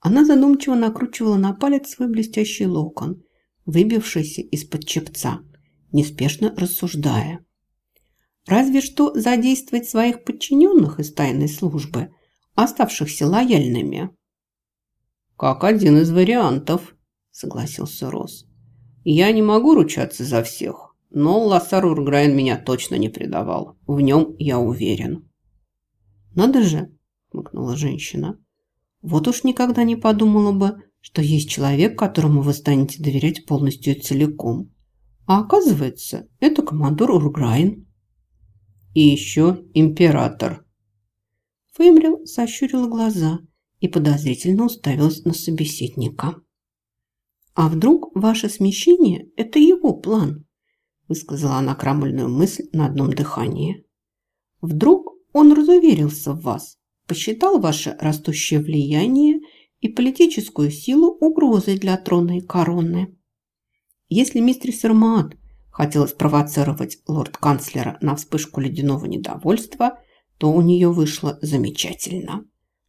Она задумчиво накручивала на палец свой блестящий локон, выбившийся из-под чепца, неспешно рассуждая. Разве что задействовать своих подчиненных из тайной службы, оставшихся лояльными. «Как один из вариантов», – согласился Рос. «Я не могу ручаться за всех, но Лассар Урграйн меня точно не предавал. В нем я уверен». «Надо же!» – хмыкнула женщина. «Вот уж никогда не подумала бы, что есть человек, которому вы станете доверять полностью и целиком. А оказывается, это командор Урграйн». «И еще император». Феймрил сощурила глаза и подозрительно уставилась на собеседника. «А вдруг ваше смещение – это его план?» – высказала она крамольную мысль на одном дыхании. «Вдруг он разуверился в вас, посчитал ваше растущее влияние и политическую силу угрозой для трона и короны. Если мистер Сермаат хотела спровоцировать лорд-канцлера на вспышку ледяного недовольства, то у нее вышло замечательно.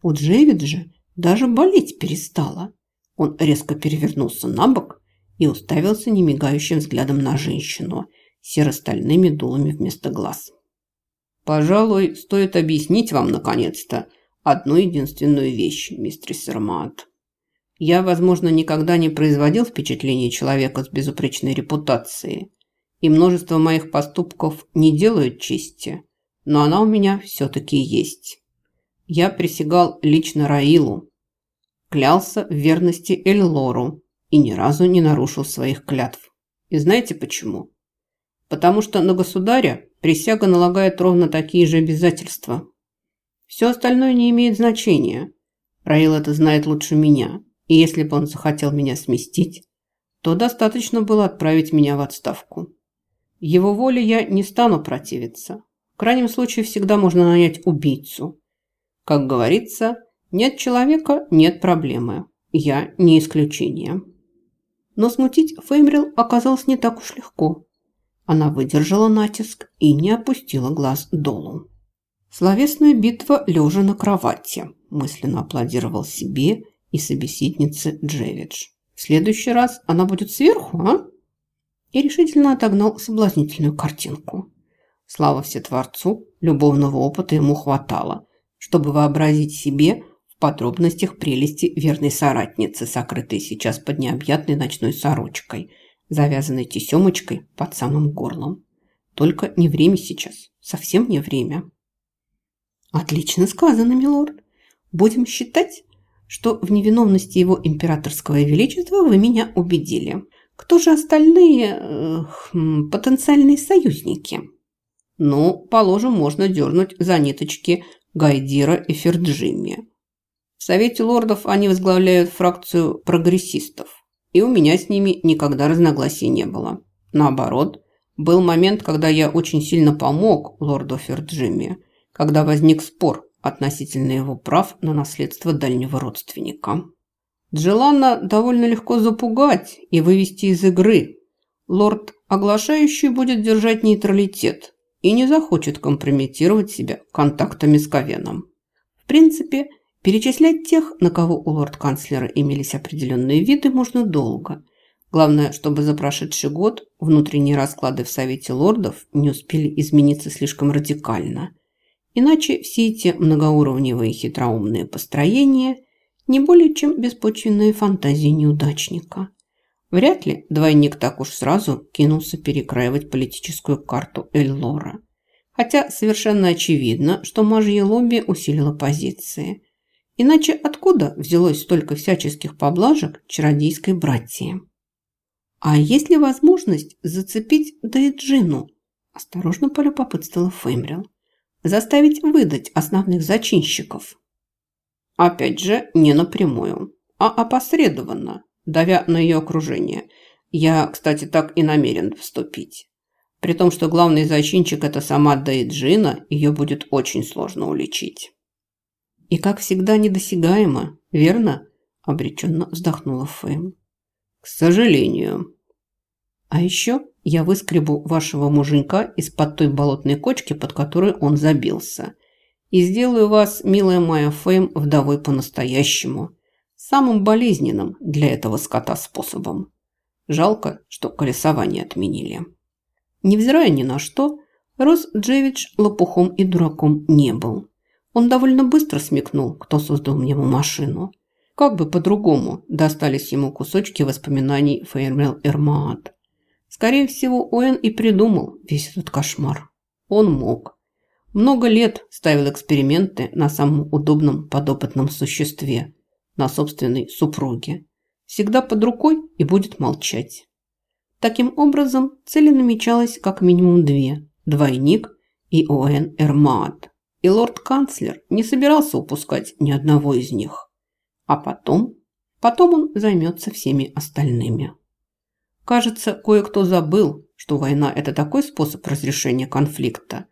У Джевид же даже болеть перестала. Он резко перевернулся на бок и уставился немигающим взглядом на женщину серо-стальными дулами вместо глаз. «Пожалуй, стоит объяснить вам, наконец-то, одну единственную вещь, мистер Сермат. Я, возможно, никогда не производил впечатление человека с безупречной репутацией, и множество моих поступков не делают чести, но она у меня все-таки есть. Я присягал лично Раилу, клялся в верности Эльлору и ни разу не нарушил своих клятв. И знаете почему? Потому что на государя присяга налагает ровно такие же обязательства. Все остальное не имеет значения. Раил это знает лучше меня. И если бы он захотел меня сместить, то достаточно было отправить меня в отставку. Его воле я не стану противиться. В крайнем случае всегда можно нанять убийцу. Как говорится, нет человека – нет проблемы. Я не исключение. Но смутить Феймрил оказалось не так уж легко. Она выдержала натиск и не опустила глаз долу. Словесная битва лежа на кровати, мысленно аплодировал себе и собеседнице Джевидж. В следующий раз она будет сверху, а? И решительно отогнал соблазнительную картинку. Слава Всетворцу, любовного опыта ему хватало, чтобы вообразить себе в подробностях прелести верной соратницы, сокрытой сейчас под необъятной ночной сорочкой, завязанной тесемочкой под самым горлом. Только не время сейчас, совсем не время. Отлично сказано, милорд. Будем считать, что в невиновности его императорского величества вы меня убедили. Кто же остальные э, потенциальные союзники? Ну, положим, можно дернуть за ниточки Гайдира и Ферджими. В Совете лордов они возглавляют фракцию прогрессистов, и у меня с ними никогда разногласий не было. Наоборот, был момент, когда я очень сильно помог лорду Ферджими, когда возник спор относительно его прав на наследство дальнего родственника. Джелана довольно легко запугать и вывести из игры. Лорд оглашающий будет держать нейтралитет, и не захочет компрометировать себя контактами с Ковеном. В принципе, перечислять тех, на кого у лорд-канцлера имелись определенные виды, можно долго. Главное, чтобы за прошедший год внутренние расклады в Совете лордов не успели измениться слишком радикально. Иначе все эти многоуровневые хитроумные построения не более чем беспочвенные фантазии неудачника. Вряд ли двойник так уж сразу кинулся перекраивать политическую карту Эльлора. Хотя совершенно очевидно, что мажье лобби усилило позиции. Иначе откуда взялось столько всяческих поблажек чародейской братьи? А есть ли возможность зацепить Дейджину? Осторожно полюбопытствовала Феймрил. Заставить выдать основных зачинщиков. Опять же, не напрямую, а опосредованно давя на ее окружение. Я, кстати, так и намерен вступить. При том, что главный зачинчик – это сама Дейджина, ее будет очень сложно уличить. И, как всегда, недосягаемо, верно? Обреченно вздохнула Фэм. К сожалению. А еще я выскребу вашего муженька из-под той болотной кочки, под которой он забился. И сделаю вас, милая моя Фэм, вдовой по-настоящему – самым болезненным для этого скота способом. Жалко, что колесование отменили. Невзирая ни на что, Рос Джевич лопухом и дураком не был. Он довольно быстро смекнул, кто создал ему машину. Как бы по-другому достались ему кусочки воспоминаний Фейермел Эрмаат. Скорее всего, Уэн и придумал весь этот кошмар. Он мог. Много лет ставил эксперименты на самом удобном подопытном существе, на собственной супруге. Всегда под рукой и будет молчать. Таким образом, цели намечалось как минимум две – двойник и Оэн Эрмаат. И лорд-канцлер не собирался упускать ни одного из них. А потом, потом он займется всеми остальными. Кажется, кое-кто забыл, что война – это такой способ разрешения конфликта,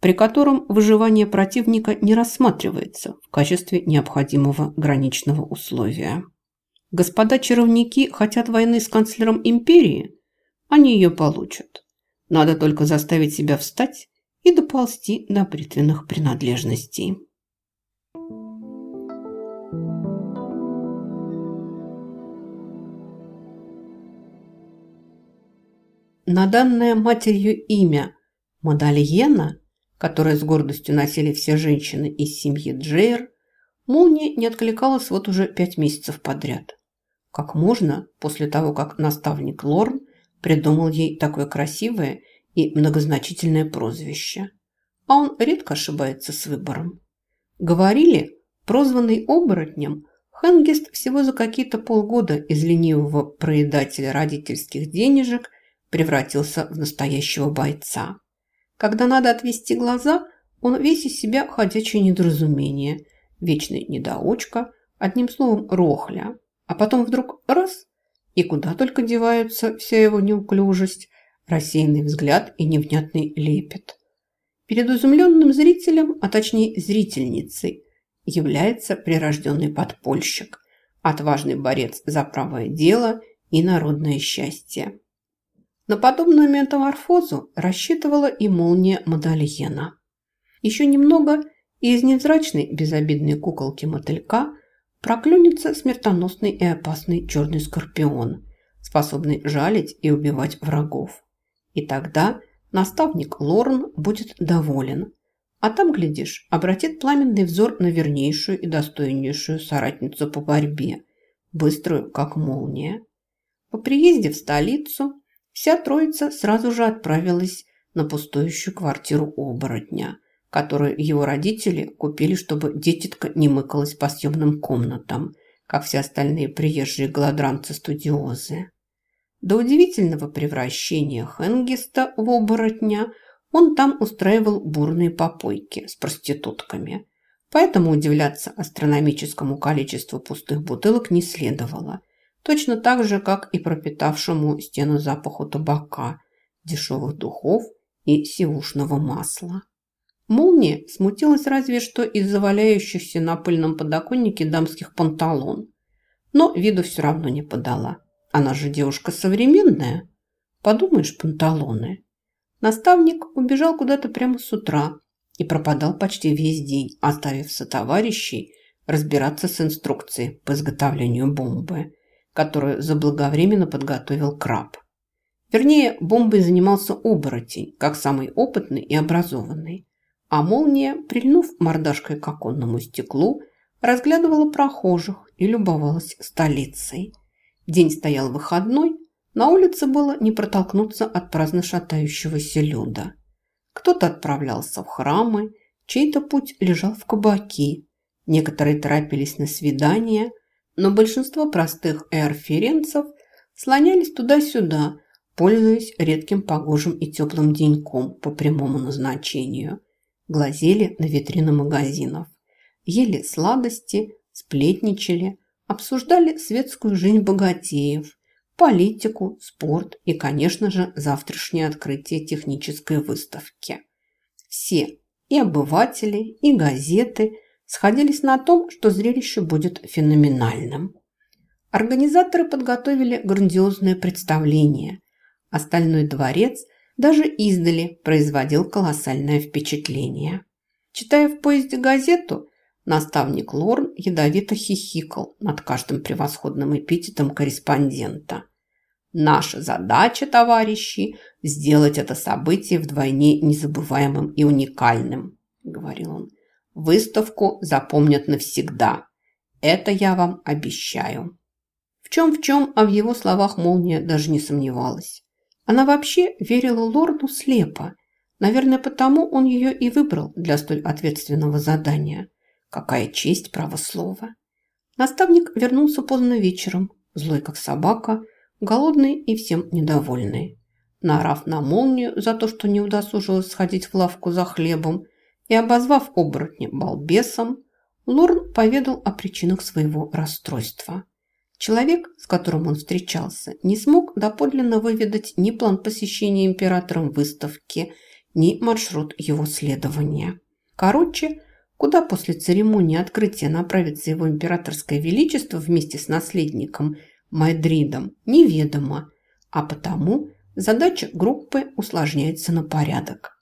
при котором выживание противника не рассматривается в качестве необходимого граничного условия. Господа чаровники хотят войны с канцлером империи, они ее получат. Надо только заставить себя встать и доползти до бритвенных принадлежностей. На данное матерью имя Мадальена, которое с гордостью носили все женщины из семьи Джейр, молния не откликалась вот уже пять месяцев подряд. Как можно после того, как наставник Лорн придумал ей такое красивое и многозначительное прозвище. А он редко ошибается с выбором. Говорили, прозванный оборотнем, Хенгест всего за какие-то полгода из ленивого проедателя родительских денежек превратился в настоящего бойца. Когда надо отвести глаза, он весь из себя ходячее недоразумение, вечный недоучка, одним словом, рохля. А потом вдруг раз, и куда только деваются вся его неуклюжесть, рассеянный взгляд и невнятный лепет. Перед изумленным зрителем, а точнее зрительницей, является прирожденный подпольщик, отважный борец за правое дело и народное счастье. На подобную метаморфозу рассчитывала и молния Мадальена. Еще немного, и из невзрачной безобидной куколки мотылька проклюнется смертоносный и опасный черный скорпион, способный жалить и убивать врагов. И тогда наставник Лорн будет доволен, а там, глядишь, обратит пламенный взор на вернейшую и достойнейшую соратницу по борьбе, быструю, как молния. По приезде в столицу – Вся троица сразу же отправилась на пустующую квартиру оборотня, которую его родители купили, чтобы детитка не мыкалась по съемным комнатам, как все остальные приезжие голодранцы-студиозы. До удивительного превращения Хенгиста в оборотня он там устраивал бурные попойки с проститутками. Поэтому удивляться астрономическому количеству пустых бутылок не следовало точно так же, как и пропитавшему стену запаху табака, дешевых духов и сивушного масла. Молния смутилась разве что из-за валяющихся на пыльном подоконнике дамских панталон, но виду все равно не подала. Она же девушка современная. Подумаешь, панталоны. Наставник убежал куда-то прямо с утра и пропадал почти весь день, оставив сотоварищей разбираться с инструкцией по изготовлению бомбы которую заблаговременно подготовил краб. Вернее, бомбой занимался оборотень, как самый опытный и образованный. А молния, прильнув мордашкой к оконному стеклу, разглядывала прохожих и любовалась столицей. День стоял выходной, на улице было не протолкнуться от праздно шатающегося люда. Кто-то отправлялся в храмы, чей-то путь лежал в кабаки, некоторые торопились на свидания, но большинство простых эрференцев слонялись туда-сюда, пользуясь редким погожим и теплым деньком по прямому назначению. Глазели на витрины магазинов, ели сладости, сплетничали, обсуждали светскую жизнь богатеев, политику, спорт и, конечно же, завтрашнее открытие технической выставки. Все, и обыватели, и газеты – сходились на том, что зрелище будет феноменальным. Организаторы подготовили грандиозное представление. Остальной дворец даже издали производил колоссальное впечатление. Читая в поезде газету, Наставник Лорн ядовито хихикал над каждым превосходным эпитетом корреспондента. Наша задача, товарищи, сделать это событие вдвойне незабываемым и уникальным, говорил он. Выставку запомнят навсегда. Это я вам обещаю. В чем-в чем, а в его словах молния даже не сомневалась. Она вообще верила лорду слепо. Наверное, потому он ее и выбрал для столь ответственного задания. Какая честь право слова. Наставник вернулся поздно вечером, злой как собака, голодный и всем недовольный. Наорав на молнию за то, что не удосужилась сходить в лавку за хлебом, и обозвав оборотня балбесом, Лорн поведал о причинах своего расстройства. Человек, с которым он встречался, не смог доподлинно выведать ни план посещения императором выставки, ни маршрут его следования. Короче, куда после церемонии открытия направится его императорское величество вместе с наследником Майдридом, неведомо, а потому задача группы усложняется на порядок.